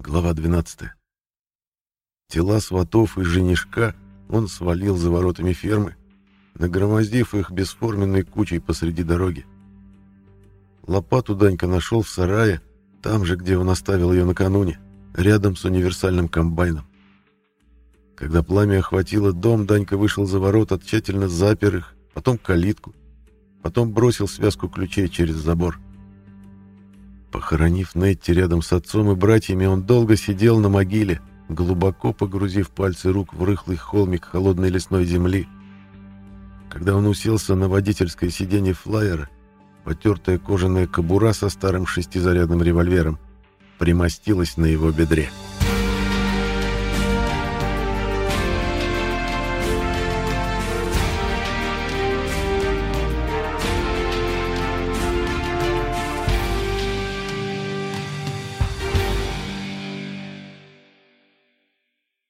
Глава 12. Тела сватов и женишка он свалил за воротами фермы, нагромоздив их бесформенной кучей посреди дороги. Лопату Данька нашел в сарае, там же, где он оставил ее накануне, рядом с универсальным комбайном. Когда пламя охватило дом, Данька вышел за ворота, тщательно запер их, потом калитку, потом бросил связку ключей через забор. Похоронив Нетти рядом с отцом и братьями, он долго сидел на могиле, глубоко погрузив пальцы рук в рыхлый холмик холодной лесной земли. Когда он уселся на водительское сиденье флайера, потертая кожаная кобура со старым шестизарядным револьвером примостилась на его бедре. —